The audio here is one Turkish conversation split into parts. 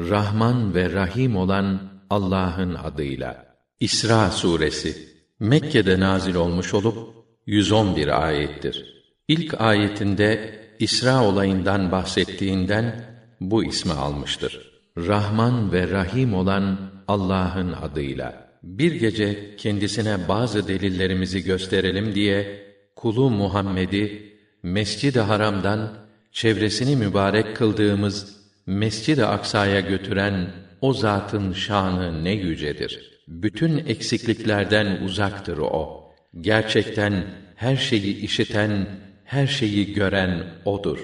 Rahman ve Rahim olan Allah'ın adıyla. İsra suresi Mekke'de nazil olmuş olup 111 ayettir. İlk ayetinde İsra olayından bahsettiğinden bu ismi almıştır. Rahman ve Rahim olan Allah'ın adıyla. Bir gece kendisine bazı delillerimizi gösterelim diye kulu Muhammed'i Mescid-i Haram'dan çevresini mübarek kıldığımız Mescid-i Aksa'ya götüren o zatın şanı ne yücedir. Bütün eksikliklerden uzaktır o. Gerçekten her şeyi işiten, her şeyi gören odur.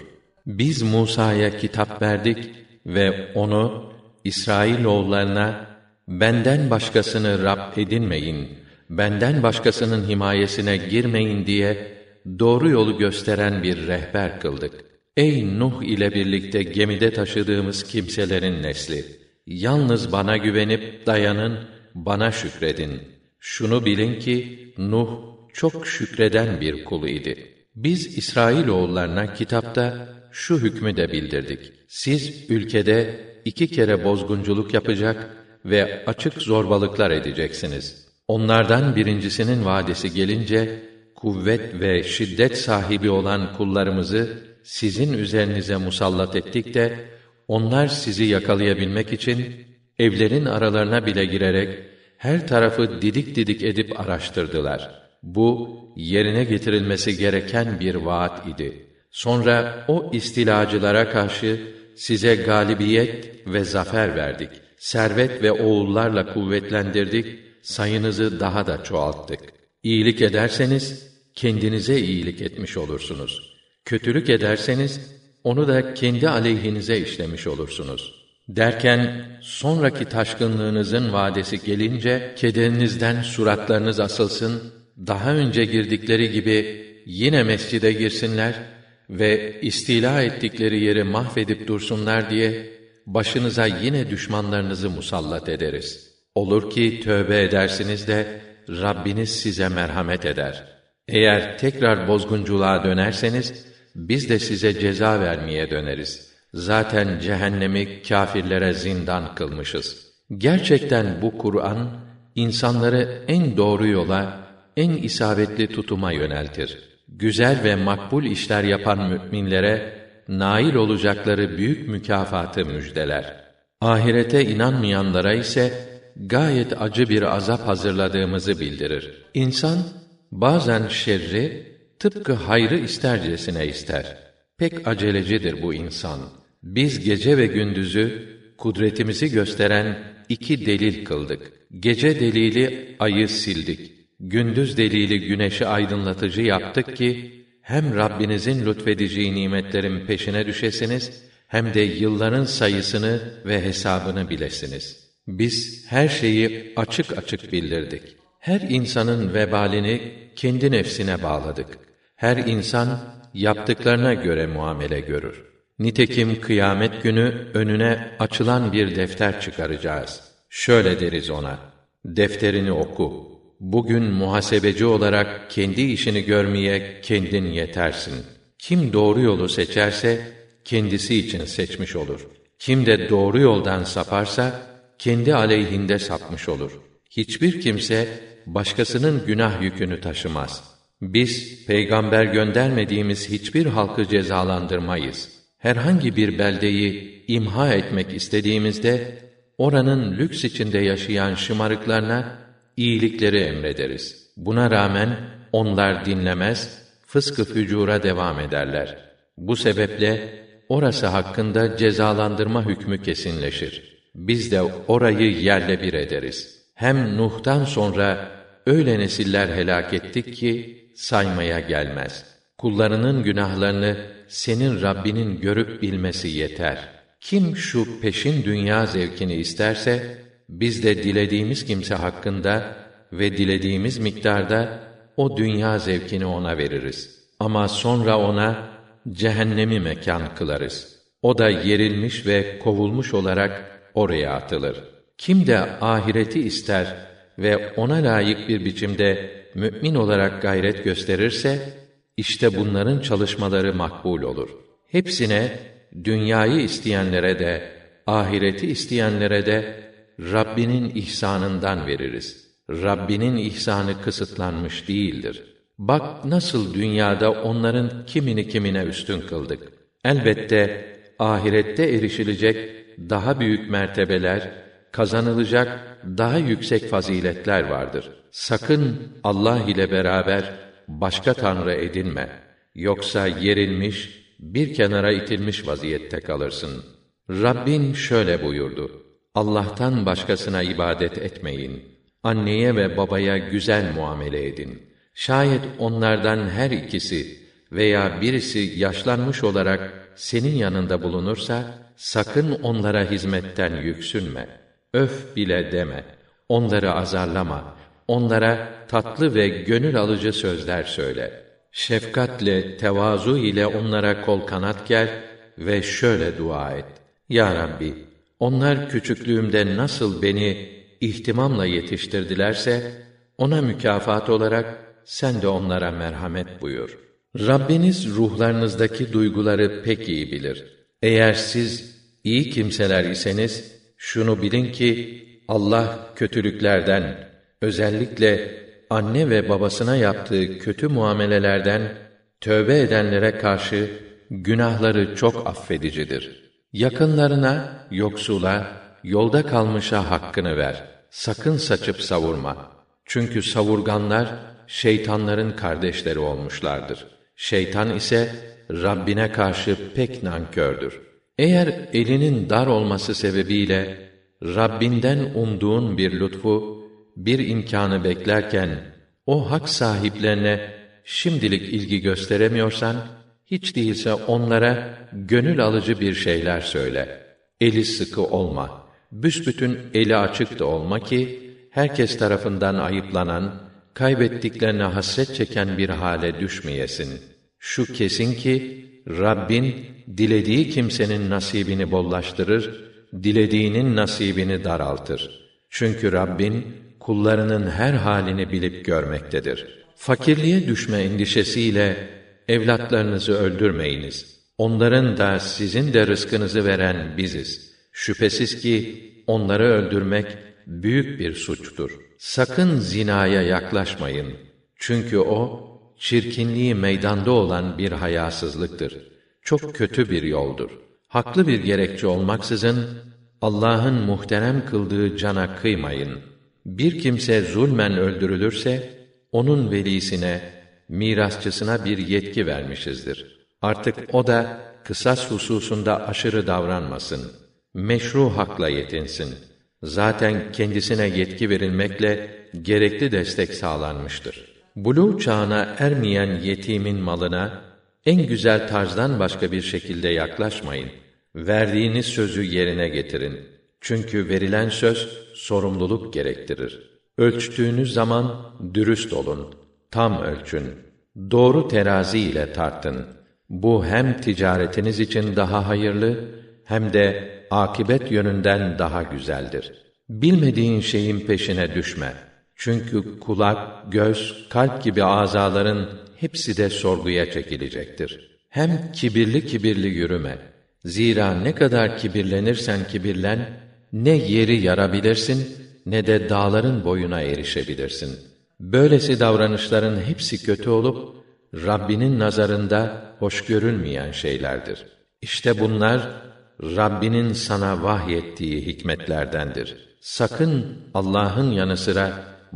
Biz Musa'ya kitap verdik ve onu İsrailoğullarına benden başkasını Rab edinmeyin, benden başkasının himayesine girmeyin diye doğru yolu gösteren bir rehber kıldık. Ey Nuh ile birlikte gemide taşıdığımız kimselerin nesli! Yalnız bana güvenip dayanın, bana şükredin. Şunu bilin ki Nuh çok şükreden bir kul idi. Biz İsrail oğullarına kitapta şu hükmü de bildirdik. Siz ülkede iki kere bozgunculuk yapacak ve açık zorbalıklar edeceksiniz. Onlardan birincisinin vadesi gelince kuvvet ve şiddet sahibi olan kullarımızı sizin üzerinize musallat ettik de onlar sizi yakalayabilmek için evlerin aralarına bile girerek her tarafı didik didik edip araştırdılar. Bu yerine getirilmesi gereken bir vaat idi. Sonra o istilacılara karşı size galibiyet ve zafer verdik. Servet ve oğullarla kuvvetlendirdik, sayınızı daha da çoğalttık. İyilik ederseniz kendinize iyilik etmiş olursunuz. Kötülük ederseniz onu da kendi aleyhinize işlemiş olursunuz. Derken sonraki taşkınlığınızın vadesi gelince kederinizden suratlarınız asılsın, daha önce girdikleri gibi yine mescide girsinler ve istila ettikleri yeri mahvedip dursunlar diye başınıza yine düşmanlarınızı musallat ederiz. Olur ki tövbe edersiniz de Rabbiniz size merhamet eder. Eğer tekrar bozgunculuğa dönerseniz biz de size ceza vermeye döneriz. Zaten cehennemi kâfirlere zindan kılmışız. Gerçekten bu Kur'an insanları en doğru yola, en isabetli tutuma yöneltir. Güzel ve makbul işler yapan müminlere nail olacakları büyük mükafatı müjdeler. Ahirete inanmayanlara ise gayet acı bir azap hazırladığımızı bildirir. İnsan bazen şerri tıpkı hayrı istercesine ister. Pek acelecidir bu insan. Biz gece ve gündüzü kudretimizi gösteren iki delil kıldık. Gece delili ayı sildik. Gündüz delili güneşi aydınlatıcı yaptık ki hem Rabbinizin lütfedeceği nimetlerin peşine düşesiniz hem de yılların sayısını ve hesabını bilesiniz. Biz her şeyi açık açık bildirdik. Her insanın vebalini kendi nefsine bağladık. Her insan yaptıklarına göre muamele görür. Nitekim kıyamet günü önüne açılan bir defter çıkaracağız. Şöyle deriz ona: Defterini oku. Bugün muhasebeci olarak kendi işini görmeye kendin yetersin. Kim doğru yolu seçerse kendisi için seçmiş olur. Kim de doğru yoldan saparsa kendi aleyhinde sapmış olur. Hiçbir kimse başkasının günah yükünü taşımaz. Biz peygamber göndermediğimiz hiçbir halkı cezalandırmayız. Herhangi bir beldeyi imha etmek istediğimizde oranın lüks içinde yaşayan şımarıklarına iyilikleri emrederiz. Buna rağmen onlar dinlemez, fıskı fücura devam ederler. Bu sebeple orası hakkında cezalandırma hükmü kesinleşir. Biz de orayı yerle bir ederiz. Hem Nuh'tan sonra öyle nesiller helak ettik ki saymaya gelmez. Kullarının günahlarını senin Rabbinin görüp bilmesi yeter. Kim şu peşin dünya zevkini isterse biz de dilediğimiz kimse hakkında ve dilediğimiz miktarda o dünya zevkini ona veririz. Ama sonra ona cehennemi mekan kılarız. O da yerilmiş ve kovulmuş olarak oraya atılır. Kim de ahireti ister ve ona layık bir biçimde mümin olarak gayret gösterirse işte bunların çalışmaları makbul olur. Hepsine dünyayı isteyenlere de ahireti isteyenlere de Rabbinin ihsanından veririz. Rabbinin ihsanı kısıtlanmış değildir. Bak nasıl dünyada onların kimini kimine üstün kıldık. Elbette ahirette erişilecek daha büyük mertebeler, kazanılacak daha yüksek faziletler vardır. Sakın Allah ile beraber başka tanrı edinme. Yoksa yerilmiş, bir kenara itilmiş vaziyette kalırsın. Rabbin şöyle buyurdu: Allah'tan başkasına ibadet etmeyin. Anneye ve babaya güzel muamele edin. Şayet onlardan her ikisi veya birisi yaşlanmış olarak senin yanında bulunursa sakın onlara hizmetten yüksünme. Öf bile deme. Onları azarlama. Onlara tatlı ve gönül alıcı sözler söyle. Şefkatle, tevazu ile onlara kol kanat gel ve şöyle dua et. Ya Rabbi, onlar küçüklüğümde nasıl beni ihtimamla yetiştirdilerse, ona mükafat olarak sen de onlara merhamet buyur. Rabbiniz ruhlarınızdaki duyguları pek iyi bilir. Eğer siz iyi kimseler iseniz, şunu bilin ki, Allah kötülüklerden, özellikle anne ve babasına yaptığı kötü muamelelerden, tövbe edenlere karşı günahları çok affedicidir. Yakınlarına, yoksula, yolda kalmışa hakkını ver. Sakın saçıp savurma. Çünkü savurganlar şeytanların kardeşleri olmuşlardır. Şeytan ise Rabbine karşı pek nankördür. Eğer elinin dar olması sebebiyle Rabbinden umduğun bir lütfu, bir imkanı beklerken o hak sahiplerine şimdilik ilgi gösteremiyorsan hiç değilse onlara gönül alıcı bir şeyler söyle. Eli sıkı olma. Büsbütün eli açık da olma ki herkes tarafından ayıplanan, kaybettiklerine hasret çeken bir hale düşmeyesin. Şu kesin ki Rabbin dilediği kimsenin nasibini bollaştırır, dilediğinin nasibini daraltır. Çünkü Rabbin kullarının her halini bilip görmektedir. Fakirliğe düşme endişesiyle evlatlarınızı öldürmeyiniz. Onların da sizin de rızkınızı veren biziz. Şüphesiz ki onları öldürmek büyük bir suçtur. Sakın zinaya yaklaşmayın. Çünkü o çirkinliği meydanda olan bir hayasızlıktır. Çok kötü bir yoldur. Haklı bir gerekçe olmaksızın Allah'ın muhterem kıldığı cana kıymayın. Bir kimse zulmen öldürülürse onun velisine mirasçısına bir yetki vermişizdir. Artık o da kısas hususunda aşırı davranmasın. Meşru hakla yetinsin. Zaten kendisine yetki verilmekle gerekli destek sağlanmıştır. Buluğ çağına ermeyen yetimin malına en güzel tarzdan başka bir şekilde yaklaşmayın. Verdiğiniz sözü yerine getirin. Çünkü verilen söz sorumluluk gerektirir. Ölçtüğünüz zaman dürüst olun tam ölçün. Doğru terazi ile tartın. Bu hem ticaretiniz için daha hayırlı hem de akibet yönünden daha güzeldir. Bilmediğin şeyin peşine düşme. Çünkü kulak, göz, kalp gibi azaların hepsi de sorguya çekilecektir. Hem kibirli kibirli yürüme. Zira ne kadar kibirlenirsen kibirlen, ne yeri yarabilirsin, ne de dağların boyuna erişebilirsin.'' Böylesi davranışların hepsi kötü olup Rabbinin nazarında hoş görülmeyen şeylerdir. İşte bunlar Rabbinin sana vahyettiği hikmetlerdendir. Sakın Allah'ın yanı sıra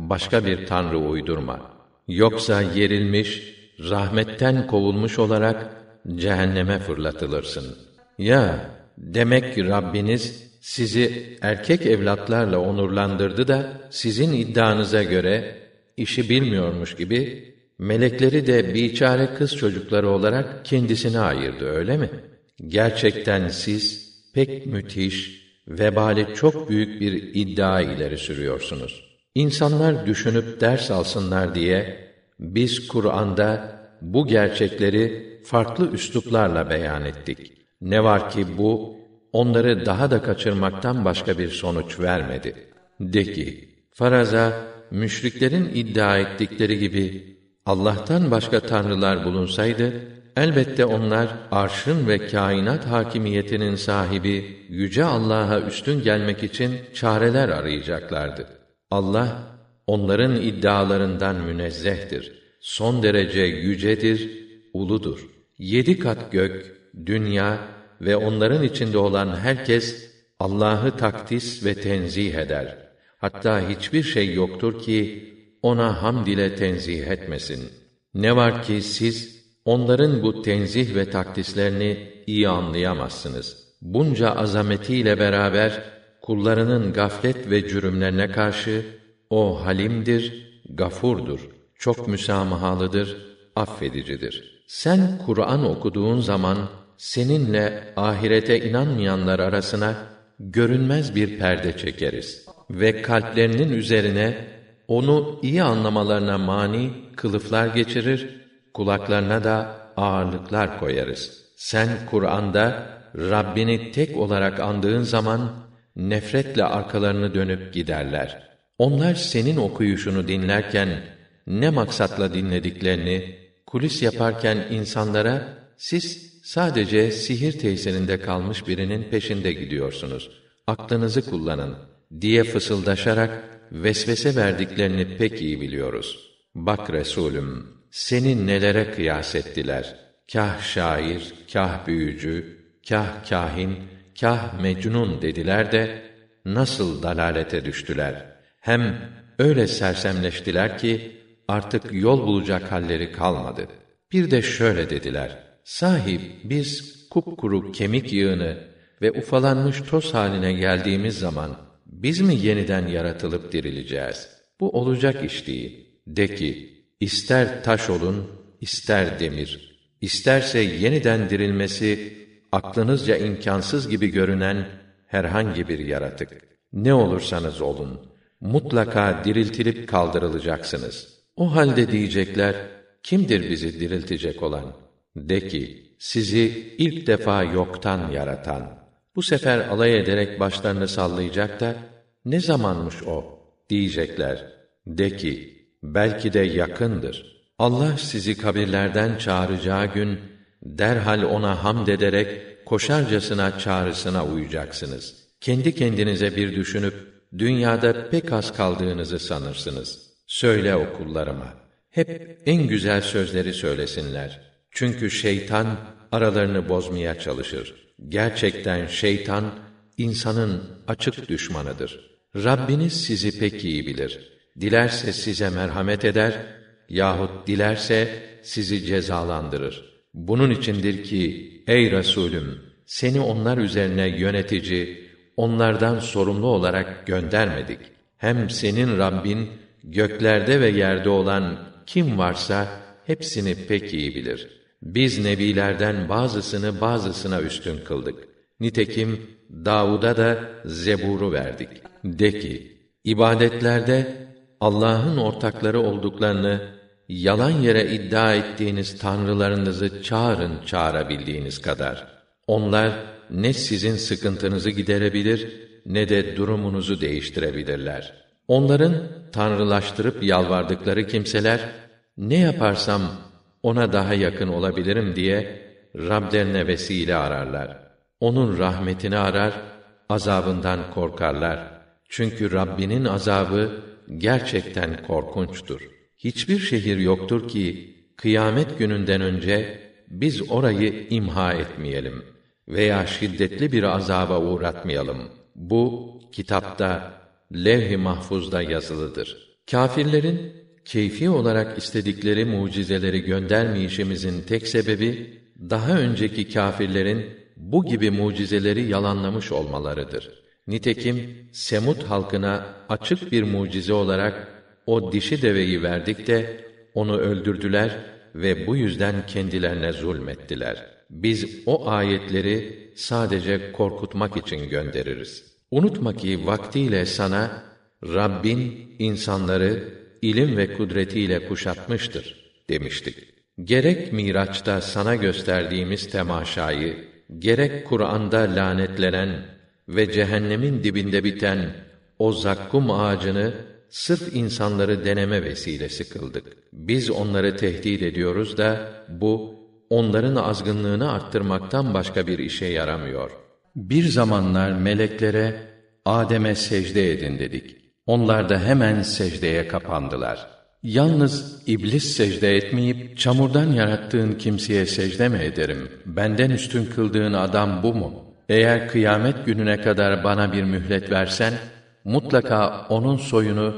başka bir tanrı uydurma. Yoksa yerilmiş, rahmetten kovulmuş olarak cehenneme fırlatılırsın. Ya demek ki Rabbiniz sizi erkek evlatlarla onurlandırdı da sizin iddianıza göre işi bilmiyormuş gibi melekleri de biçare kız çocukları olarak kendisine ayırdı öyle mi? Gerçekten siz pek müthiş, vebali çok büyük bir iddia ileri sürüyorsunuz. İnsanlar düşünüp ders alsınlar diye biz Kur'an'da bu gerçekleri farklı üsluplarla beyan ettik. Ne var ki bu onları daha da kaçırmaktan başka bir sonuç vermedi. De ki, faraza müşriklerin iddia ettikleri gibi Allah'tan başka tanrılar bulunsaydı Elbette onlar arşın ve kainat hakimiyetinin sahibi yüce Allah'a üstün gelmek için çareler arayacaklardı. Allah onların iddialarından münezzehtir. Son derece yücedir, uludur. Yedi kat gök, dünya ve onların içinde olan herkes Allah'ı takdis ve tenzih eder. Hatta hiçbir şey yoktur ki ona hamd ile tenzih etmesin. Ne var ki siz onların bu tenzih ve takdislerini iyi anlayamazsınız. Bunca azametiyle beraber kullarının gaflet ve cürümlerine karşı o halimdir, gafurdur, çok müsamahalıdır, affedicidir. Sen Kur'an okuduğun zaman seninle ahirete inanmayanlar arasına görünmez bir perde çekeriz ve kalplerinin üzerine onu iyi anlamalarına mani kılıflar geçirir, kulaklarına da ağırlıklar koyarız. Sen Kur'an'da Rabbini tek olarak andığın zaman nefretle arkalarını dönüp giderler. Onlar senin okuyuşunu dinlerken ne maksatla dinlediklerini kulis yaparken insanlara siz sadece sihir tesirinde kalmış birinin peşinde gidiyorsunuz. Aklınızı kullanın diye fısıldaşarak vesvese verdiklerini pek iyi biliyoruz. Bak Resulüm, seni nelere kıyas ettiler? Kah şair, kah büyücü, kah kahin, kah mecnun dediler de nasıl dalalete düştüler? Hem öyle sersemleştiler ki artık yol bulacak halleri kalmadı. Bir de şöyle dediler: Sahip biz kupkuru kemik yığını ve ufalanmış toz haline geldiğimiz zaman biz mi yeniden yaratılıp dirileceğiz? Bu olacak iş değil. De ki, ister taş olun, ister demir. İsterse yeniden dirilmesi aklınızca imkansız gibi görünen herhangi bir yaratık. Ne olursanız olun, mutlaka diriltilip kaldırılacaksınız. O halde diyecekler, kimdir bizi diriltecek olan? De ki, sizi ilk defa yoktan yaratan. Bu sefer alay ederek başlarını sallayacak da, ne zamanmış o? Diyecekler. De ki, belki de yakındır. Allah sizi kabirlerden çağıracağı gün, derhal ona hamd ederek, koşarcasına çağrısına uyacaksınız. Kendi kendinize bir düşünüp, dünyada pek az kaldığınızı sanırsınız. Söyle okullarıma, hep en güzel sözleri söylesinler. Çünkü şeytan aralarını bozmaya çalışır. Gerçekten şeytan insanın açık düşmanıdır. Rabbiniz sizi pek iyi bilir. Dilerse size merhamet eder yahut dilerse sizi cezalandırır. Bunun içindir ki ey Resulüm seni onlar üzerine yönetici, onlardan sorumlu olarak göndermedik. Hem senin Rabbin göklerde ve yerde olan kim varsa hepsini pek iyi bilir. Biz nebilerden bazısını bazısına üstün kıldık. Nitekim Davud'a da Zebur'u verdik. De ki, ibadetlerde Allah'ın ortakları olduklarını yalan yere iddia ettiğiniz tanrılarınızı çağırın çağırabildiğiniz kadar. Onlar ne sizin sıkıntınızı giderebilir ne de durumunuzu değiştirebilirler. Onların tanrılaştırıp yalvardıkları kimseler ne yaparsam ona daha yakın olabilirim diye Rablerine vesile ararlar. Onun rahmetini arar, azabından korkarlar. Çünkü Rabbinin azabı gerçekten korkunçtur. Hiçbir şehir yoktur ki kıyamet gününden önce biz orayı imha etmeyelim veya şiddetli bir azaba uğratmayalım. Bu kitapta levh-i mahfuzda yazılıdır. Kâfirlerin keyfi olarak istedikleri mucizeleri göndermeyişimizin tek sebebi daha önceki kâfirlerin bu gibi mucizeleri yalanlamış olmalarıdır. Nitekim Semut halkına açık bir mucize olarak o dişi deveyi verdik de onu öldürdüler ve bu yüzden kendilerine zulmettiler. Biz o ayetleri sadece korkutmak için göndeririz. Unutma ki vaktiyle sana Rabbin insanları ilim ve kudretiyle kuşatmıştır demiştik. Gerek Miraç'ta sana gösterdiğimiz temaşayı, gerek Kur'an'da lanetlenen ve cehennemin dibinde biten o zakkum ağacını sırf insanları deneme vesilesi kıldık. Biz onları tehdit ediyoruz da bu onların azgınlığını arttırmaktan başka bir işe yaramıyor. Bir zamanlar meleklere Adem'e secde edin dedik. Onlar da hemen secdeye kapandılar. Yalnız iblis secde etmeyip çamurdan yarattığın kimseye secde mi ederim? Benden üstün kıldığın adam bu mu? Eğer kıyamet gününe kadar bana bir mühlet versen mutlaka onun soyunu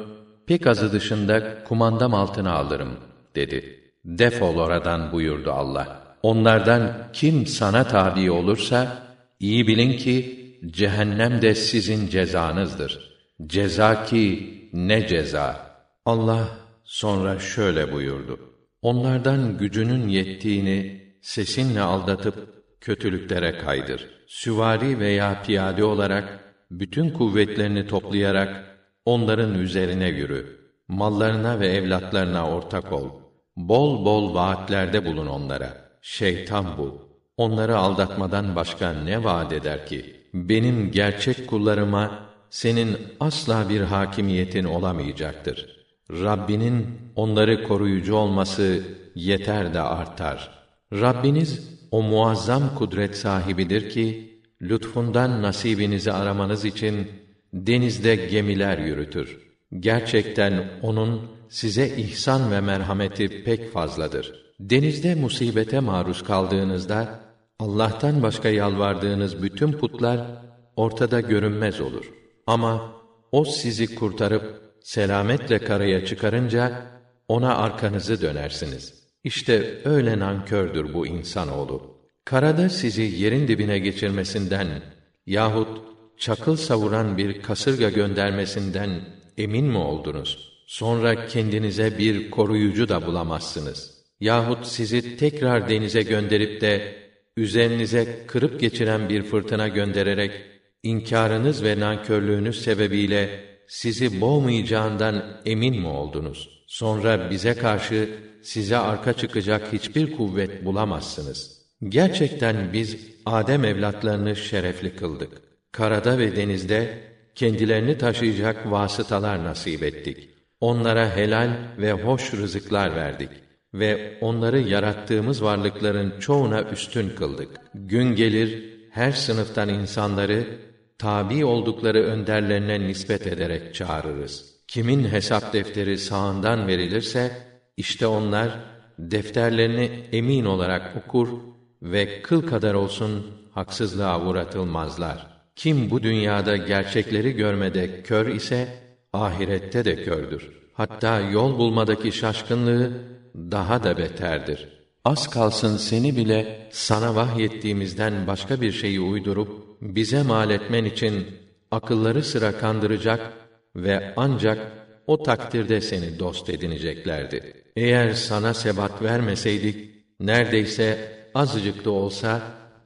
pek azı dışında kumandam altına alırım dedi. Defol oradan buyurdu Allah. Onlardan kim sana tabi olursa iyi bilin ki cehennem de sizin cezanızdır. Ceza ki ne ceza. Allah sonra şöyle buyurdu. Onlardan gücünün yettiğini sesinle aldatıp kötülüklere kaydır. Süvari veya piyade olarak bütün kuvvetlerini toplayarak onların üzerine yürü. Mallarına ve evlatlarına ortak ol. Bol bol vaatlerde bulun onlara. Şeytan bu. Onları aldatmadan başka ne vaat eder ki? Benim gerçek kullarıma senin asla bir hakimiyetin olamayacaktır. Rabbinin onları koruyucu olması yeter de artar. Rabbiniz o muazzam kudret sahibidir ki lütfundan nasibinizi aramanız için denizde gemiler yürütür. Gerçekten onun size ihsan ve merhameti pek fazladır. Denizde musibete maruz kaldığınızda Allah'tan başka yalvardığınız bütün putlar ortada görünmez olur. Ama o sizi kurtarıp selametle karaya çıkarınca ona arkanızı dönersiniz. İşte öyle nankördür bu insanoğlu. Karada sizi yerin dibine geçirmesinden yahut çakıl savuran bir kasırga göndermesinden emin mi oldunuz? Sonra kendinize bir koruyucu da bulamazsınız. Yahut sizi tekrar denize gönderip de üzerinize kırıp geçiren bir fırtına göndererek inkarınız ve nankörlüğünüz sebebiyle sizi boğmayacağından emin mi oldunuz? Sonra bize karşı size arka çıkacak hiçbir kuvvet bulamazsınız. Gerçekten biz Adem evlatlarını şerefli kıldık. Karada ve denizde kendilerini taşıyacak vasıtalar nasip ettik. Onlara helal ve hoş rızıklar verdik ve onları yarattığımız varlıkların çoğuna üstün kıldık. Gün gelir her sınıftan insanları tabi oldukları önderlerine nispet ederek çağırırız. Kimin hesap defteri sağından verilirse işte onlar defterlerini emin olarak okur ve kıl kadar olsun haksızlığa uğratılmazlar. Kim bu dünyada gerçekleri görmede kör ise ahirette de kördür. Hatta yol bulmadaki şaşkınlığı daha da beterdir. Az kalsın seni bile sana vahyettiğimizden başka bir şeyi uydurup bize mal etmen için akılları sıra kandıracak ve ancak o takdirde seni dost edineceklerdi. Eğer sana sebat vermeseydik, neredeyse azıcık da olsa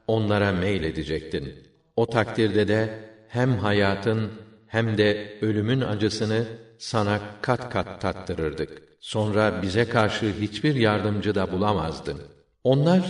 onlara meyledecektin. O takdirde de hem hayatın hem de ölümün acısını sana kat kat tattırırdık. Sonra bize karşı hiçbir yardımcı da bulamazdın. Onlar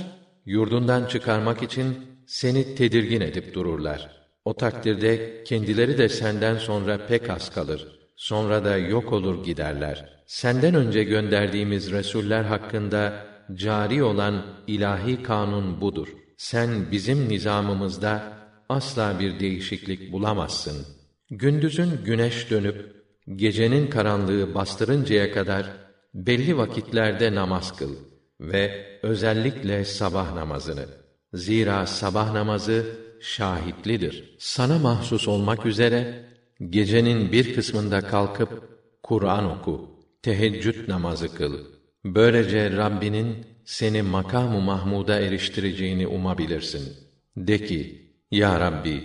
yurdundan çıkarmak için seni tedirgin edip dururlar. O takdirde kendileri de senden sonra pek az kalır. Sonra da yok olur giderler. Senden önce gönderdiğimiz resuller hakkında cari olan ilahi kanun budur. Sen bizim nizamımızda asla bir değişiklik bulamazsın. Gündüzün güneş dönüp gecenin karanlığı bastırıncaya kadar belli vakitlerde namaz kıl ve özellikle sabah namazını. Zira sabah namazı şahitlidir. Sana mahsus olmak üzere gecenin bir kısmında kalkıp Kur'an oku, teheccüd namazı kıl. Böylece Rabbinin seni makamu mahmuda eriştireceğini umabilirsin. De ki, Ya Rabbi,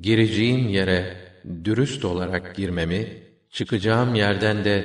gireceğim yere dürüst olarak girmemi, çıkacağım yerden de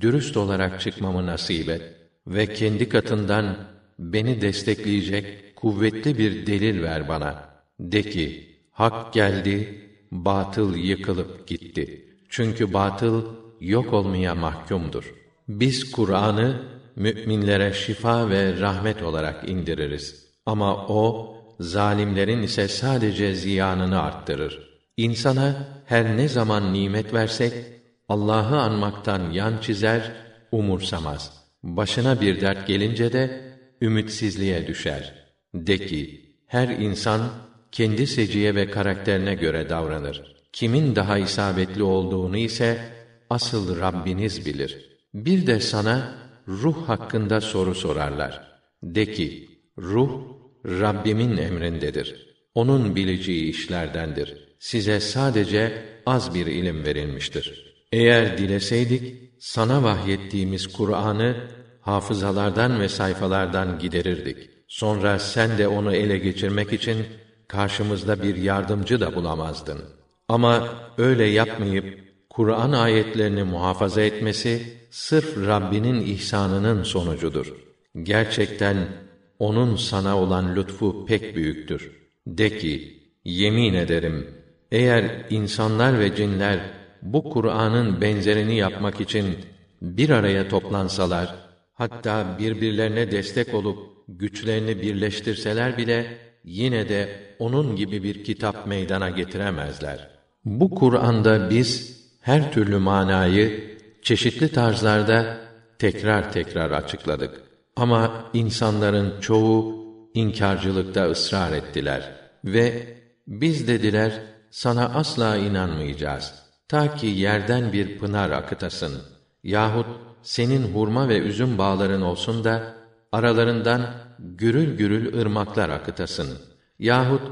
dürüst olarak çıkmamı nasip et ve kendi katından beni destekleyecek kuvvetli bir delil ver bana. De ki, hak geldi, batıl yıkılıp gitti. Çünkü batıl yok olmaya mahkumdur. Biz Kur'an'ı müminlere şifa ve rahmet olarak indiririz. Ama o zalimlerin ise sadece ziyanını arttırır. İnsana her ne zaman nimet versek Allah'ı anmaktan yan çizer, umursamaz. Başına bir dert gelince de ümitsizliğe düşer. De ki, her insan kendi seciye ve karakterine göre davranır. Kimin daha isabetli olduğunu ise asıl Rabbiniz bilir. Bir de sana ruh hakkında soru sorarlar. De ki, ruh Rabbimin emrindedir. Onun bileceği işlerdendir. Size sadece az bir ilim verilmiştir. Eğer dileseydik, sana vahyettiğimiz Kur'an'ı hafızalardan ve sayfalardan giderirdik. Sonra sen de onu ele geçirmek için karşımızda bir yardımcı da bulamazdın. Ama öyle yapmayıp Kur'an ayetlerini muhafaza etmesi sırf Rabbinin ihsanının sonucudur. Gerçekten onun sana olan lütfu pek büyüktür. De ki, yemin ederim, eğer insanlar ve cinler bu Kur'an'ın benzerini yapmak için bir araya toplansalar, hatta birbirlerine destek olup güçlerini birleştirseler bile yine de onun gibi bir kitap meydana getiremezler. Bu Kur'an'da biz her türlü manayı çeşitli tarzlarda tekrar tekrar açıkladık. Ama insanların çoğu inkarcılıkta ısrar ettiler ve biz dediler sana asla inanmayacağız. Ta ki yerden bir pınar akıtasın yahut senin hurma ve üzüm bağların olsun da aralarından gürül gürül ırmaklar akıtasın. Yahut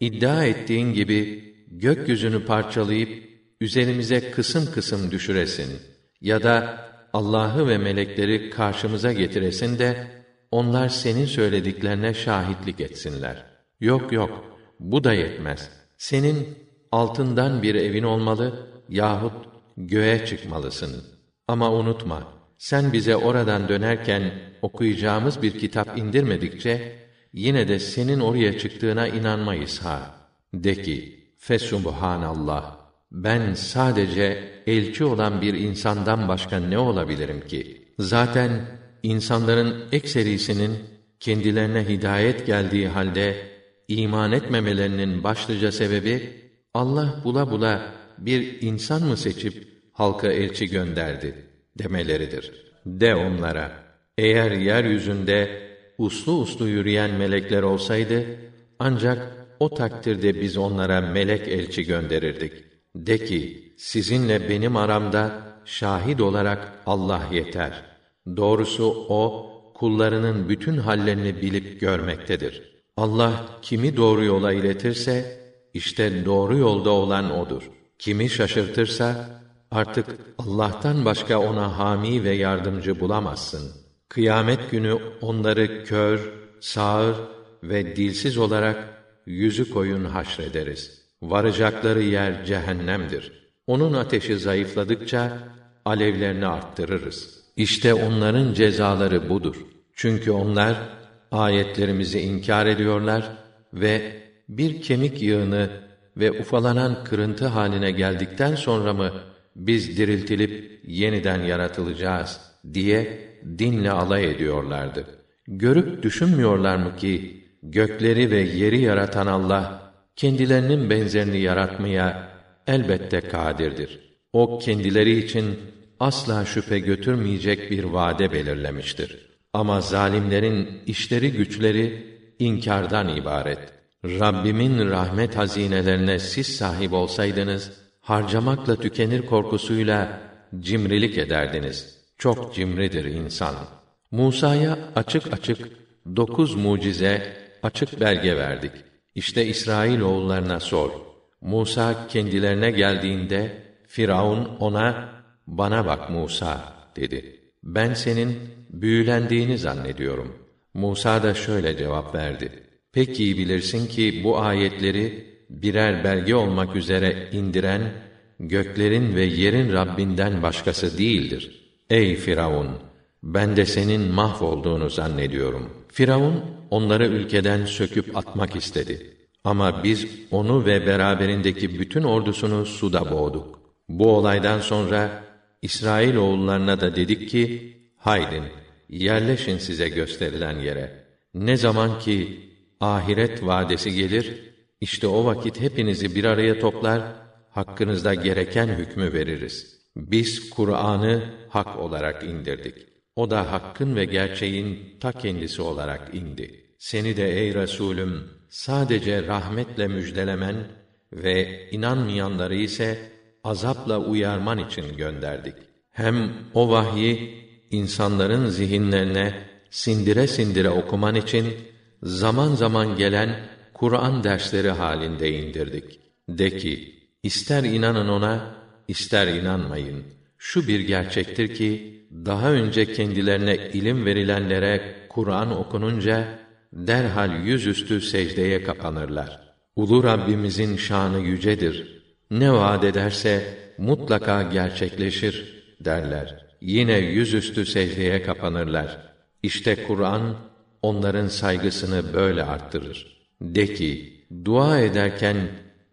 iddia ettiğin gibi gökyüzünü parçalayıp üzerimize kısım kısım düşüresin ya da Allah'ı ve melekleri karşımıza getiresin de onlar senin söylediklerine şahitlik etsinler. Yok yok, bu da yetmez. Senin altından bir evin olmalı yahut göğe çıkmalısın. Ama unutma, sen bize oradan dönerken okuyacağımız bir kitap indirmedikçe yine de senin oraya çıktığına inanmayız ha. De ki, Fesubhanallah. Ben sadece elçi olan bir insandan başka ne olabilirim ki? Zaten insanların ekserisinin kendilerine hidayet geldiği halde iman etmemelerinin başlıca sebebi Allah bula bula bir insan mı seçip halka elçi gönderdi demeleridir. De onlara, eğer yeryüzünde uslu uslu yürüyen melekler olsaydı, ancak o takdirde biz onlara melek elçi gönderirdik. De ki, sizinle benim aramda şahit olarak Allah yeter. Doğrusu o, kullarının bütün hallerini bilip görmektedir. Allah kimi doğru yola iletirse, işte doğru yolda olan odur. Kimi şaşırtırsa, artık Allah'tan başka ona hami ve yardımcı bulamazsın. Kıyamet günü onları kör, sağır ve dilsiz olarak yüzü koyun haşrederiz. Varacakları yer cehennemdir. Onun ateşi zayıfladıkça alevlerini arttırırız. İşte onların cezaları budur. Çünkü onlar ayetlerimizi inkar ediyorlar ve bir kemik yığını ve ufalanan kırıntı haline geldikten sonra mı biz diriltilip yeniden yaratılacağız diye dinle alay ediyorlardı. Görüp düşünmüyorlar mı ki gökleri ve yeri yaratan Allah kendilerinin benzerini yaratmaya elbette kadirdir. O kendileri için asla şüphe götürmeyecek bir vade belirlemiştir. Ama zalimlerin işleri güçleri inkardan ibaret. Rabbimin rahmet hazinelerine siz sahip olsaydınız, harcamakla tükenir korkusuyla cimrilik ederdiniz. Çok cimridir insan. Musa'ya açık açık dokuz mucize, açık belge verdik. İşte İsrail oğullarına sor. Musa kendilerine geldiğinde Firavun ona bana bak Musa dedi. Ben senin büyülendiğini zannediyorum. Musa da şöyle cevap verdi. Pek iyi bilirsin ki bu ayetleri birer belge olmak üzere indiren göklerin ve yerin Rabbinden başkası değildir. Ey Firavun, ben de senin mahvolduğunu zannediyorum. Firavun onları ülkeden söküp atmak istedi. Ama biz onu ve beraberindeki bütün ordusunu suda boğduk. Bu olaydan sonra İsrail oğullarına da dedik ki, haydin, yerleşin size gösterilen yere. Ne zaman ki ahiret vadesi gelir, işte o vakit hepinizi bir araya toplar, hakkınızda gereken hükmü veririz. Biz Kur'an'ı hak olarak indirdik. O da hakkın ve gerçeğin ta kendisi olarak indi. Seni de ey Resulüm sadece rahmetle müjdelemen ve inanmayanları ise azapla uyarman için gönderdik. Hem o vahyi insanların zihinlerine sindire sindire okuman için zaman zaman gelen Kur'an dersleri halinde indirdik. De ki, ister inanın ona, ister inanmayın. Şu bir gerçektir ki, daha önce kendilerine ilim verilenlere Kur'an okununca, derhal yüzüstü secdeye kapanırlar. Ulu Rabbimizin şanı yücedir. Ne vaad ederse mutlaka gerçekleşir derler. Yine yüzüstü secdeye kapanırlar. İşte Kur'an onların saygısını böyle arttırır. De ki, dua ederken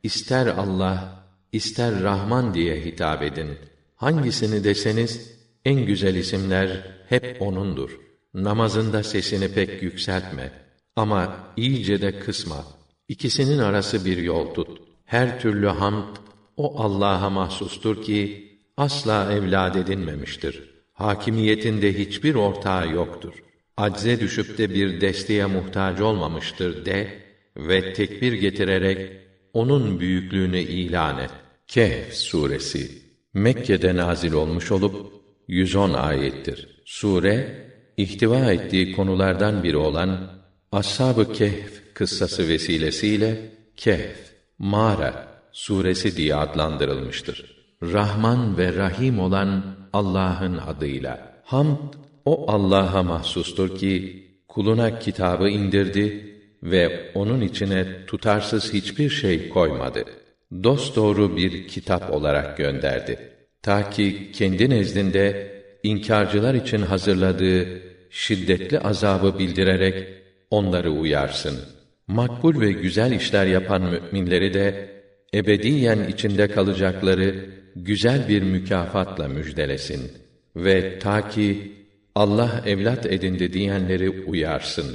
ister Allah, ister Rahman diye hitap edin. Hangisini deseniz en güzel isimler hep onundur. Namazında sesini pek yükseltme ama iyice de kısma. İkisinin arası bir yol tut. Her türlü hamd o Allah'a mahsustur ki asla evlad edinmemiştir. Hakimiyetinde hiçbir ortağı yoktur. Acze düşüp de bir desteğe muhtaç olmamıştır de ve tekbir getirerek onun büyüklüğünü ilan et. Kehf suresi Mekke'de nazil olmuş olup 110 ayettir. Sure ihtiva ettiği konulardan biri olan Ashab-ı Kehf kıssası vesilesiyle Kehf mağara suresi diye adlandırılmıştır. Rahman ve Rahim olan Allah'ın adıyla. Hamd o Allah'a mahsustur ki kuluna kitabı indirdi ve onun içine tutarsız hiçbir şey koymadı. Dost doğru bir kitap olarak gönderdi. Ta ki kendi nezdinde inkarcılar için hazırladığı şiddetli azabı bildirerek onları uyarsın. Makbul ve güzel işler yapan müminleri de ebediyen içinde kalacakları güzel bir mükafatla müjdelesin ve ta ki Allah evlat edindi diyenleri uyarsın.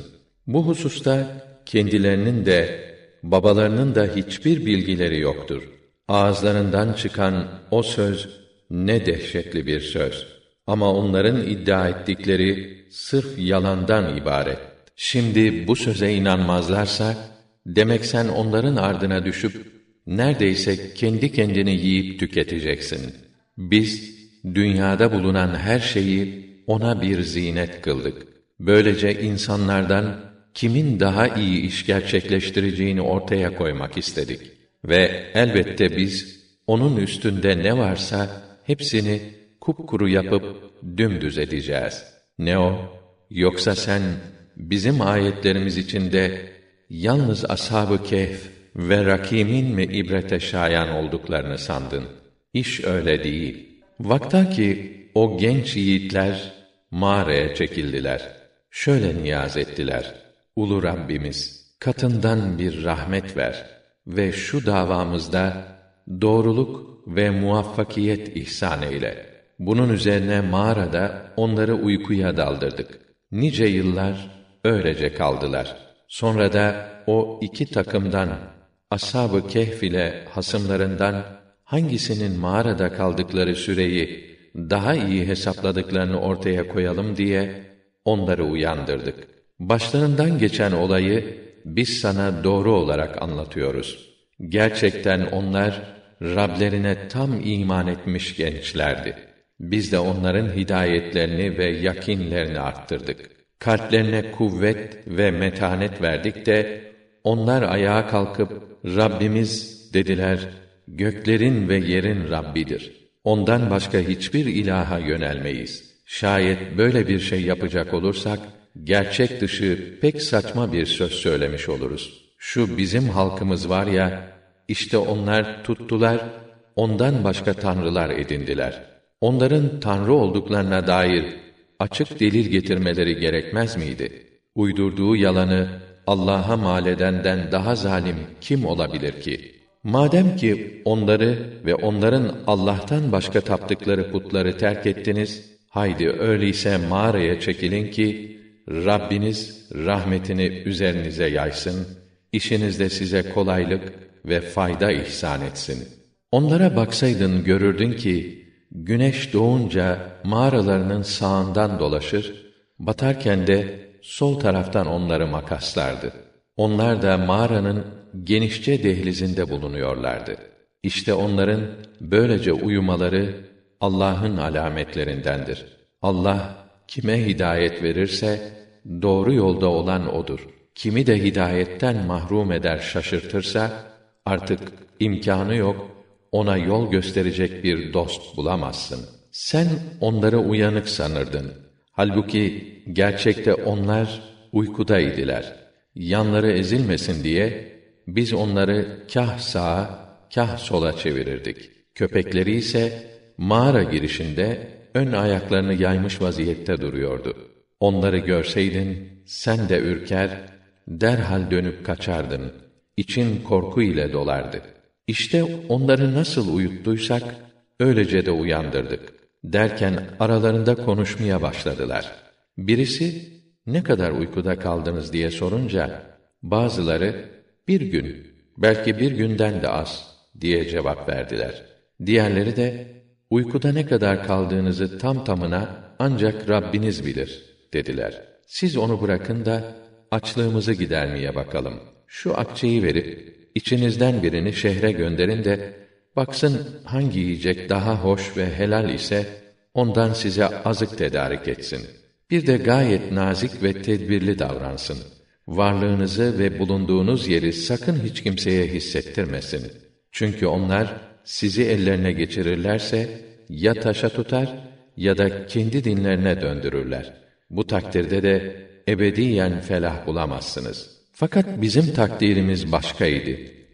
Bu hususta kendilerinin de babalarının da hiçbir bilgileri yoktur. Ağızlarından çıkan o söz ne dehşetli bir söz. Ama onların iddia ettikleri sırf yalandan ibaret. Şimdi bu söze inanmazlarsa demek sen onların ardına düşüp neredeyse kendi kendini yiyip tüketeceksin. Biz dünyada bulunan her şeyi ona bir zinet kıldık. Böylece insanlardan kimin daha iyi iş gerçekleştireceğini ortaya koymak istedik. Ve elbette biz onun üstünde ne varsa hepsini kupkuru yapıp dümdüz edeceğiz. Ne o? Yoksa sen bizim ayetlerimiz içinde yalnız ashab-ı kehf ve rakimin mi ibrete şayan olduklarını sandın. İş öyle değil. Vakta ki o genç yiğitler mağaraya çekildiler. Şöyle niyaz ettiler. Ulu Rabbimiz, katından bir rahmet ver ve şu davamızda doğruluk ve muvaffakiyet ihsan eyle. Bunun üzerine mağarada onları uykuya daldırdık. Nice yıllar öylece kaldılar. Sonra da o iki takımdan Ashab-ı Kehf ile hasımlarından hangisinin mağarada kaldıkları süreyi daha iyi hesapladıklarını ortaya koyalım diye onları uyandırdık. Başlarından geçen olayı biz sana doğru olarak anlatıyoruz. Gerçekten onlar Rablerine tam iman etmiş gençlerdi. Biz de onların hidayetlerini ve yakinlerini arttırdık. Kalplerine kuvvet ve metanet verdik de onlar ayağa kalkıp Rabbimiz dediler göklerin ve yerin Rabbidir. Ondan başka hiçbir ilaha yönelmeyiz. Şayet böyle bir şey yapacak olursak gerçek dışı pek saçma bir söz söylemiş oluruz. Şu bizim halkımız var ya işte onlar tuttular ondan başka tanrılar edindiler. Onların tanrı olduklarına dair açık delil getirmeleri gerekmez miydi? Uydurduğu yalanı Allah'a mal edenden daha zalim kim olabilir ki? Madem ki onları ve onların Allah'tan başka taptıkları putları terk ettiniz, haydi öyleyse mağaraya çekilin ki Rabbiniz rahmetini üzerinize yaysın, işinizde size kolaylık ve fayda ihsan etsin. Onlara baksaydın görürdün ki güneş doğunca mağaralarının sağından dolaşır, batarken de sol taraftan onları makaslardı. Onlar da mağaranın genişçe dehlizinde bulunuyorlardı. İşte onların böylece uyumaları Allah'ın alametlerindendir. Allah kime hidayet verirse doğru yolda olan odur. Kimi de hidayetten mahrum eder, şaşırtırsa artık imkanı yok ona yol gösterecek bir dost bulamazsın. Sen onları uyanık sanırdın. Halbuki gerçekte onlar uykudaydılar. Yanları ezilmesin diye biz onları kah sağa, kah sola çevirirdik. Köpekleri ise mağara girişinde ön ayaklarını yaymış vaziyette duruyordu. Onları görseydin sen de ürker, derhal dönüp kaçardın. İçin korku ile dolardı. İşte onları nasıl uyuttuysak öylece de uyandırdık. Derken aralarında konuşmaya başladılar. Birisi ne kadar uykuda kaldınız diye sorunca bazıları bir gün belki bir günden de az diye cevap verdiler. Diğerleri de uykuda ne kadar kaldığınızı tam tamına ancak Rabbiniz bilir dediler. Siz onu bırakın da açlığımızı gidermeye bakalım. Şu akçeyi verip içinizden birini şehre gönderin de baksın hangi yiyecek daha hoş ve helal ise ondan size azık tedarik etsin. Bir de gayet nazik ve tedbirli davransın. Varlığınızı ve bulunduğunuz yeri sakın hiç kimseye hissettirmesin. Çünkü onlar sizi ellerine geçirirlerse ya taşa tutar ya da kendi dinlerine döndürürler. Bu takdirde de ebediyen felah bulamazsınız. Fakat bizim takdirimiz başkaydı.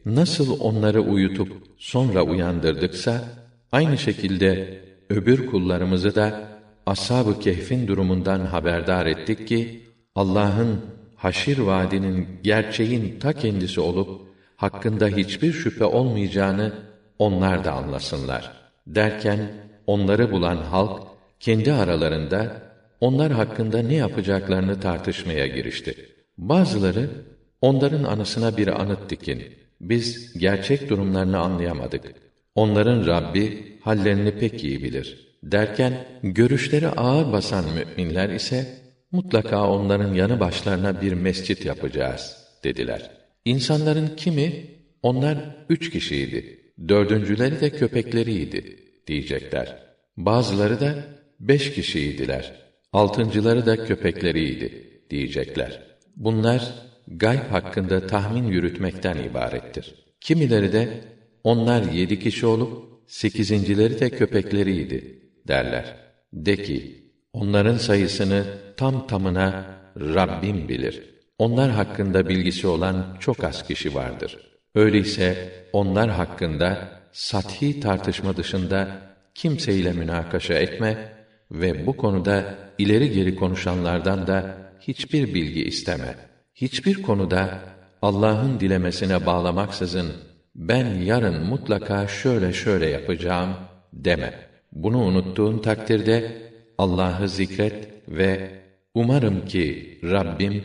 Nasıl onları uyutup sonra uyandırdıksa aynı şekilde öbür kullarımızı da ashab-ı kehfin durumundan haberdar ettik ki Allah'ın haşir vaadinin gerçeğin ta kendisi olup hakkında hiçbir şüphe olmayacağını onlar da anlasınlar. Derken onları bulan halk kendi aralarında onlar hakkında ne yapacaklarını tartışmaya girişti. Bazıları onların anısına bir anıt dikin. Biz gerçek durumlarını anlayamadık. Onların Rabbi hallerini pek iyi bilir. Derken görüşleri ağır basan müminler ise mutlaka onların yanı başlarına bir mescit yapacağız dediler. İnsanların kimi onlar üç kişiydi. Dördüncüleri de köpekleriydi diyecekler. Bazıları da beş kişiydiler. Altıncıları da köpekleriydi diyecekler. Bunlar gayb hakkında tahmin yürütmekten ibarettir. Kimileri de onlar yedi kişi olup sekizincileri de köpekleriydi derler. De ki, onların sayısını tam tamına Rabbim bilir. Onlar hakkında bilgisi olan çok az kişi vardır. Öyleyse onlar hakkında sathi tartışma dışında kimseyle münakaşa etme ve bu konuda ileri geri konuşanlardan da hiçbir bilgi isteme. Hiçbir konuda Allah'ın dilemesine bağlamaksızın ben yarın mutlaka şöyle şöyle yapacağım deme. Bunu unuttuğun takdirde Allah'ı zikret ve umarım ki Rabbim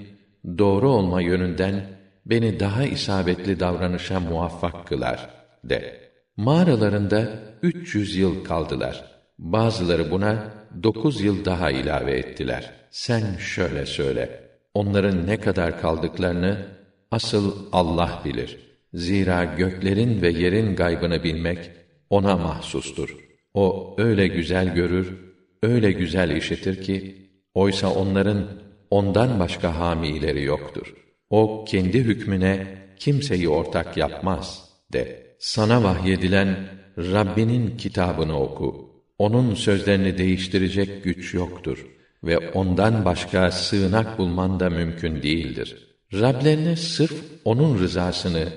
doğru olma yönünden beni daha isabetli davranışa muvaffak kılar de. Mağaralarında 300 yıl kaldılar. Bazıları buna dokuz yıl daha ilave ettiler. Sen şöyle söyle. Onların ne kadar kaldıklarını asıl Allah bilir. Zira göklerin ve yerin gaybını bilmek ona mahsustur. O öyle güzel görür, öyle güzel işitir ki oysa onların ondan başka hamileri yoktur. O kendi hükmüne kimseyi ortak yapmaz de. Sana vahyedilen Rabbinin kitabını oku. Onun sözlerini değiştirecek güç yoktur ve ondan başka sığınak bulman da mümkün değildir. Rablerine sırf onun rızasını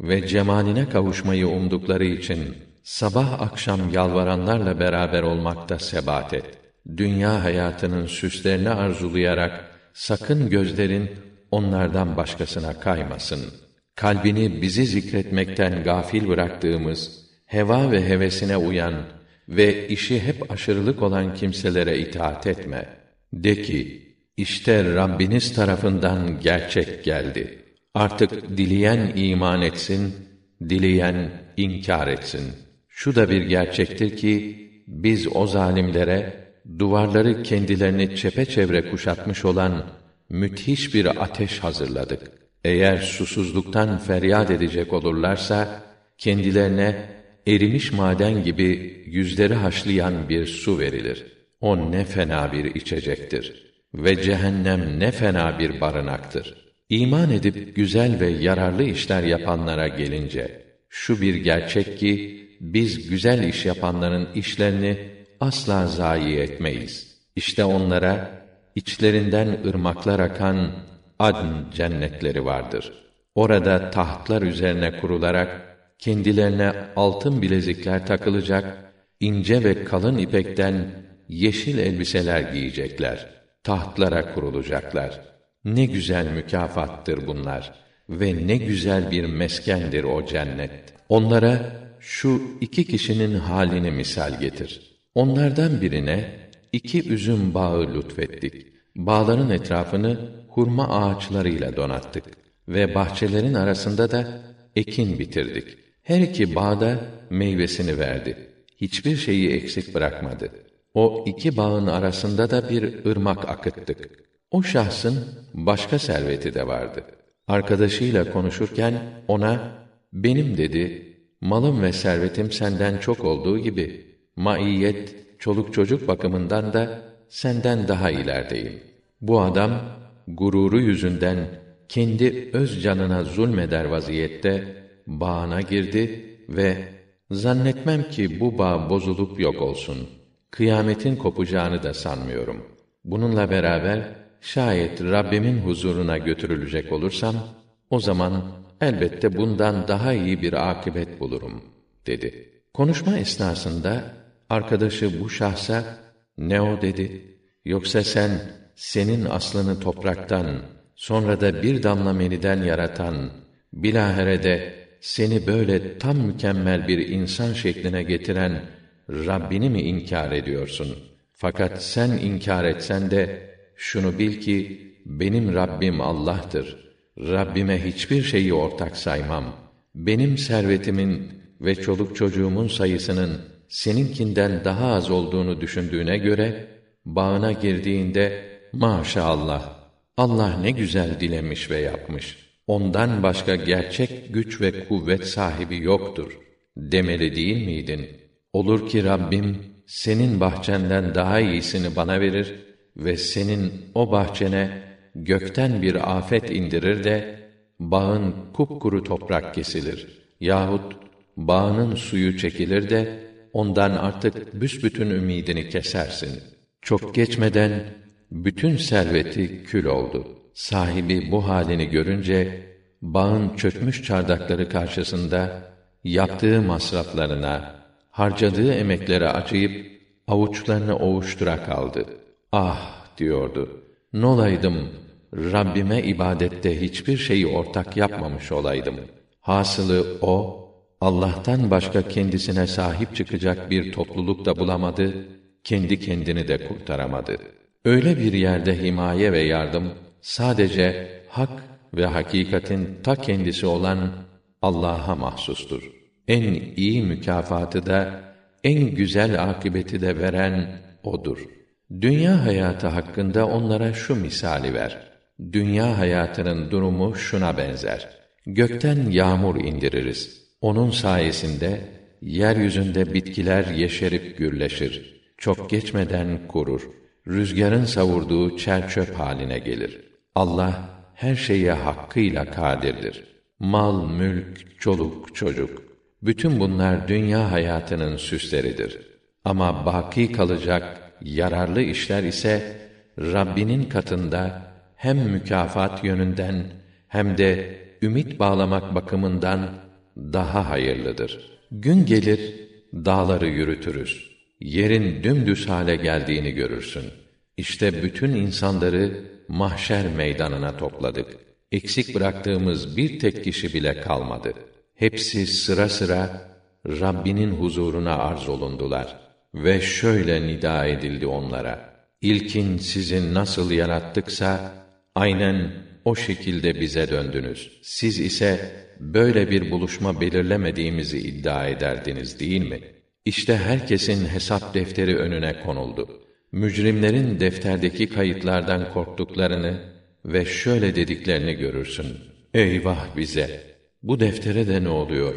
ve cemaline kavuşmayı umdukları için sabah akşam yalvaranlarla beraber olmakta sebat et. Dünya hayatının süslerini arzulayarak sakın gözlerin onlardan başkasına kaymasın. Kalbini bizi zikretmekten gafil bıraktığımız, heva ve hevesine uyan ve işi hep aşırılık olan kimselere itaat etme. De ki, işte Rabbiniz tarafından gerçek geldi. Artık dileyen iman etsin, dileyen inkar etsin. Şu da bir gerçektir ki biz o zalimlere duvarları kendilerini çepeçevre kuşatmış olan müthiş bir ateş hazırladık. Eğer susuzluktan feryat edecek olurlarsa kendilerine erimiş maden gibi yüzleri haşlayan bir su verilir. O ne fena bir içecektir ve cehennem ne fena bir barınaktır. İman edip güzel ve yararlı işler yapanlara gelince şu bir gerçek ki biz güzel iş yapanların işlerini asla zayi etmeyiz. İşte onlara içlerinden ırmaklar akan adn cennetleri vardır. Orada tahtlar üzerine kurularak kendilerine altın bilezikler takılacak, ince ve kalın ipekten yeşil elbiseler giyecekler. Tahtlara kurulacaklar. Ne güzel mükafattır bunlar ve ne güzel bir meskendir o cennet. Onlara şu iki kişinin halini misal getir. Onlardan birine iki üzüm bağı lütfettik. Bağların etrafını hurma ağaçlarıyla donattık ve bahçelerin arasında da ekin bitirdik. Her iki bağda meyvesini verdi. Hiçbir şeyi eksik bırakmadı. O iki bağın arasında da bir ırmak akıttık. O şahsın başka serveti de vardı. Arkadaşıyla konuşurken ona benim dedi, malım ve servetim senden çok olduğu gibi maiyet, çoluk çocuk bakımından da senden daha ilerideyim. Bu adam gururu yüzünden kendi öz canına zulmeder vaziyette bağına girdi ve zannetmem ki bu bağ bozulup yok olsun. Kıyametin kopacağını da sanmıyorum. Bununla beraber şayet Rabbimin huzuruna götürülecek olursam o zaman elbette bundan daha iyi bir akibet bulurum dedi. Konuşma esnasında arkadaşı bu şahsa ne o dedi? Yoksa sen senin aslını topraktan sonra da bir damla meniden yaratan bilaherede seni böyle tam mükemmel bir insan şekline getiren Rabbini mi inkar ediyorsun? Fakat sen inkar etsen de şunu bil ki benim Rabbim Allah'tır. Rabbime hiçbir şeyi ortak saymam. Benim servetimin ve çoluk çocuğumun sayısının seninkinden daha az olduğunu düşündüğüne göre bağına girdiğinde maşallah Allah ne güzel dilemiş ve yapmış. Ondan başka gerçek güç ve kuvvet sahibi yoktur demeli değil miydin? Olur ki Rabbim senin bahçenden daha iyisini bana verir ve senin o bahçene gökten bir afet indirir de bağın kupkuru toprak kesilir yahut bağının suyu çekilir de ondan artık büsbütün ümidini kesersin. Çok geçmeden bütün serveti kül oldu. Sahibi bu halini görünce bağın çökmüş çardakları karşısında yaptığı masraflarına, harcadığı emeklere acıyıp avuçlarını ovuştura kaldı. Ah diyordu. Nolaydım Rabbime ibadette hiçbir şeyi ortak yapmamış olaydım. Hasılı o Allah'tan başka kendisine sahip çıkacak bir topluluk da bulamadı, kendi kendini de kurtaramadı. Öyle bir yerde himaye ve yardım sadece hak ve hakikatin ta kendisi olan Allah'a mahsustur. En iyi mükafatı da en güzel akibeti de veren odur. Dünya hayatı hakkında onlara şu misali ver. Dünya hayatının durumu şuna benzer. Gökten yağmur indiririz. Onun sayesinde yeryüzünde bitkiler yeşerip gürleşir. Çok geçmeden kurur. Rüzgarın savurduğu çer çöp haline gelir. Allah her şeye hakkıyla kadirdir. Mal, mülk, çoluk, çocuk bütün bunlar dünya hayatının süsleridir. Ama baki kalacak yararlı işler ise Rabbinin katında hem mükafat yönünden hem de ümit bağlamak bakımından daha hayırlıdır. Gün gelir dağları yürütürüz. Yerin dümdüz hale geldiğini görürsün. İşte bütün insanları mahşer meydanına topladık. Eksik bıraktığımız bir tek kişi bile kalmadı. Hepsi sıra sıra Rabbinin huzuruna arz olundular ve şöyle nida edildi onlara: İlkin sizin nasıl yarattıksa aynen o şekilde bize döndünüz. Siz ise böyle bir buluşma belirlemediğimizi iddia ederdiniz değil mi? İşte herkesin hesap defteri önüne konuldu. Mücrimlerin defterdeki kayıtlardan korktuklarını ve şöyle dediklerini görürsün. Eyvah bize! Bu deftere de ne oluyor?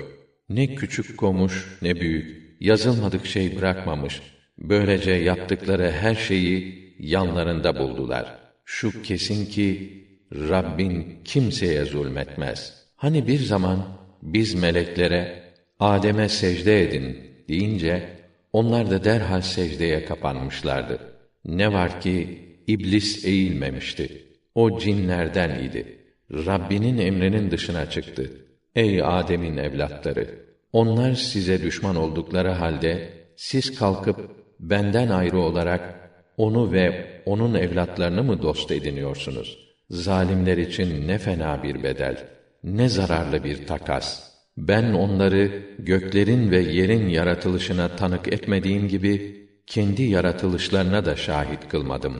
Ne küçük komuş, ne büyük, yazılmadık şey bırakmamış. Böylece yaptıkları her şeyi yanlarında buldular. Şu kesin ki Rabbin kimseye zulmetmez. Hani bir zaman biz meleklere Adem'e secde edin deyince onlar da derhal secdeye kapanmışlardı. Ne var ki iblis eğilmemişti. O cinlerden idi. Rabbinin emrinin dışına çıktı. Ey Adem'in evlatları! Onlar size düşman oldukları halde, siz kalkıp, benden ayrı olarak, onu ve onun evlatlarını mı dost ediniyorsunuz? Zalimler için ne fena bir bedel, ne zararlı bir takas. Ben onları, göklerin ve yerin yaratılışına tanık etmediğim gibi, kendi yaratılışlarına da şahit kılmadım.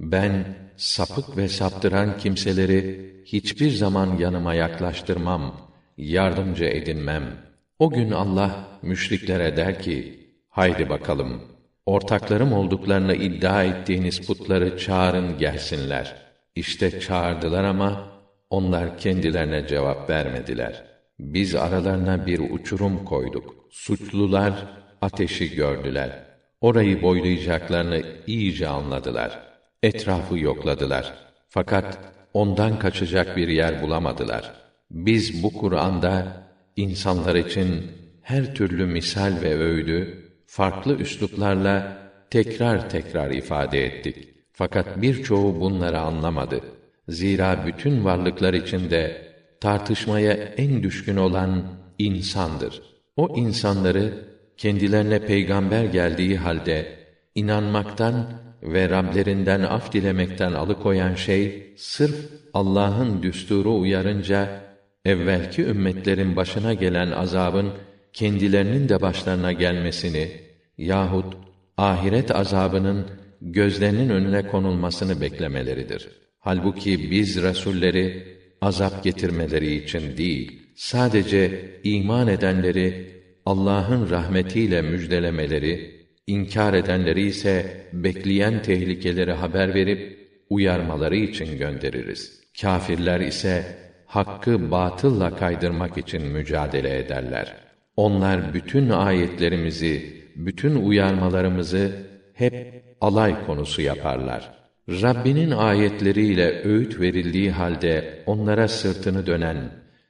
Ben, sapık ve saptıran kimseleri, hiçbir zaman yanıma yaklaştırmam.'' Yardımcı edinmem. O gün Allah müşriklere der ki, haydi bakalım, ortaklarım olduklarını iddia ettiğiniz putları çağırın gelsinler. İşte çağırdılar ama, onlar kendilerine cevap vermediler. Biz aralarına bir uçurum koyduk. Suçlular ateşi gördüler. Orayı boylayacaklarını iyice anladılar. Etrafı yokladılar. Fakat ondan kaçacak bir yer bulamadılar.'' Biz bu Kur'an'da insanlar için her türlü misal ve öğüdü farklı üsluplarla tekrar tekrar ifade ettik. Fakat birçoğu bunları anlamadı. Zira bütün varlıklar içinde tartışmaya en düşkün olan insandır. O insanları kendilerine peygamber geldiği halde inanmaktan ve Rablerinden af dilemekten alıkoyan şey sırf Allah'ın düsturu uyarınca evvelki ümmetlerin başına gelen azabın kendilerinin de başlarına gelmesini yahut ahiret azabının gözlerinin önüne konulmasını beklemeleridir. Halbuki biz resulleri azap getirmeleri için değil, sadece iman edenleri Allah'ın rahmetiyle müjdelemeleri, inkar edenleri ise bekleyen tehlikeleri haber verip uyarmaları için göndeririz. Kafirler ise hakkı batılla kaydırmak için mücadele ederler. Onlar bütün ayetlerimizi, bütün uyarmalarımızı hep alay konusu yaparlar. Rabbinin ayetleriyle öğüt verildiği halde onlara sırtını dönen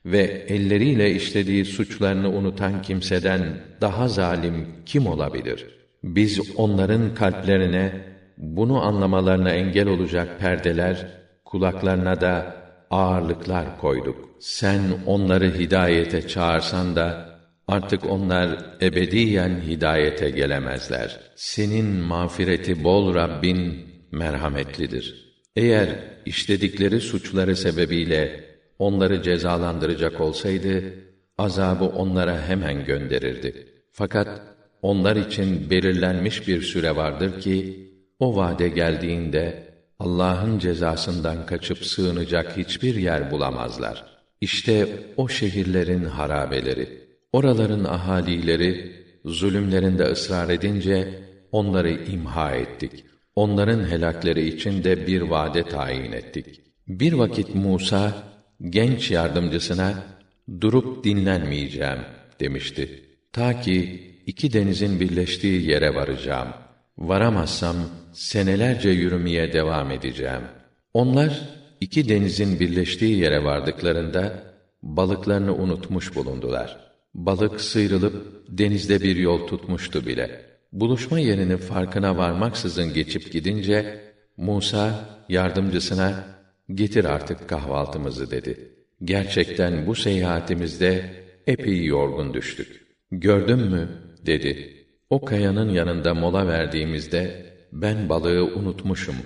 ve elleriyle işlediği suçlarını unutan kimseden daha zalim kim olabilir? Biz onların kalplerine bunu anlamalarına engel olacak perdeler, kulaklarına da ağırlıklar koyduk. Sen onları hidayete çağırsan da artık onlar ebediyen hidayete gelemezler. Senin mağfireti bol Rabbin merhametlidir. Eğer işledikleri suçları sebebiyle onları cezalandıracak olsaydı azabı onlara hemen gönderirdi. Fakat onlar için belirlenmiş bir süre vardır ki o vade geldiğinde Allah'ın cezasından kaçıp sığınacak hiçbir yer bulamazlar. İşte o şehirlerin harabeleri. Oraların ahalileri zulümlerinde ısrar edince onları imha ettik. Onların helakleri için de bir vade tayin ettik. Bir vakit Musa genç yardımcısına durup dinlenmeyeceğim demişti. Ta ki iki denizin birleştiği yere varacağım. Varamazsam senelerce yürümeye devam edeceğim. Onlar iki denizin birleştiği yere vardıklarında balıklarını unutmuş bulundular. Balık sıyrılıp denizde bir yol tutmuştu bile. Buluşma yerinin farkına varmaksızın geçip gidince Musa yardımcısına getir artık kahvaltımızı dedi. Gerçekten bu seyahatimizde epey yorgun düştük. Gördün mü dedi. O kayanın yanında mola verdiğimizde ben balığı unutmuşum.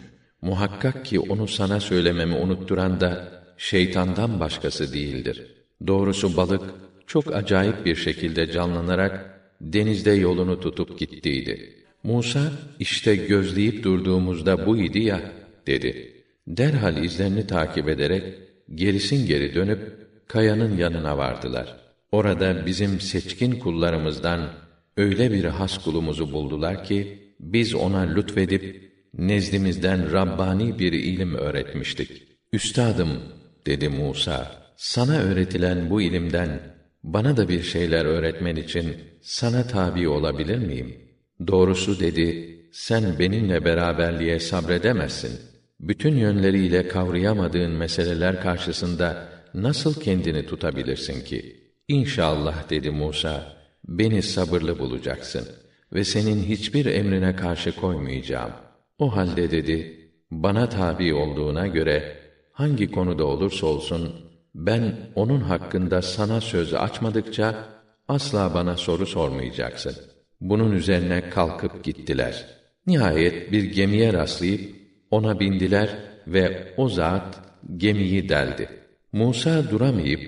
Muhakkak ki onu sana söylememi unutturan da şeytandan başkası değildir. Doğrusu balık çok acayip bir şekilde canlanarak denizde yolunu tutup gittiydi. Musa işte gözleyip durduğumuzda bu idi ya dedi. Derhal izlerini takip ederek gerisin geri dönüp kayanın yanına vardılar. Orada bizim seçkin kullarımızdan öyle bir has kulumuzu buldular ki biz ona lütfedip nezdimizden rabbani bir ilim öğretmiştik. Üstadım dedi Musa, sana öğretilen bu ilimden bana da bir şeyler öğretmen için sana tabi olabilir miyim? Doğrusu dedi, sen benimle beraberliğe sabredemezsin. Bütün yönleriyle kavrayamadığın meseleler karşısında nasıl kendini tutabilirsin ki? İnşallah dedi Musa, beni sabırlı bulacaksın ve senin hiçbir emrine karşı koymayacağım. O halde dedi, bana tabi olduğuna göre hangi konuda olursa olsun ben onun hakkında sana söz açmadıkça asla bana soru sormayacaksın. Bunun üzerine kalkıp gittiler. Nihayet bir gemiye rastlayıp ona bindiler ve o zat gemiyi deldi. Musa duramayıp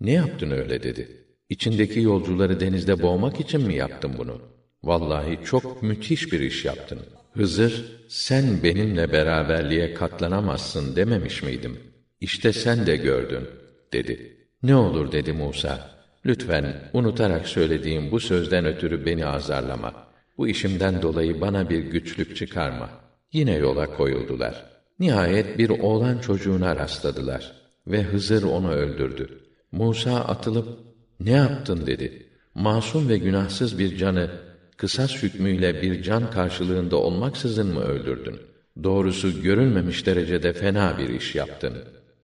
ne yaptın öyle dedi. İçindeki yolcuları denizde boğmak için mi yaptın bunu? Vallahi çok müthiş bir iş yaptın. Hızır, sen benimle beraberliğe katlanamazsın dememiş miydim? İşte sen de gördün, dedi. Ne olur dedi Musa. Lütfen unutarak söylediğim bu sözden ötürü beni azarlama. Bu işimden dolayı bana bir güçlük çıkarma. Yine yola koyuldular. Nihayet bir oğlan çocuğuna rastladılar ve Hızır onu öldürdü. Musa atılıp ne yaptın dedi. Masum ve günahsız bir canı kısas hükmüyle bir can karşılığında olmaksızın mı öldürdün? Doğrusu görülmemiş derecede fena bir iş yaptın.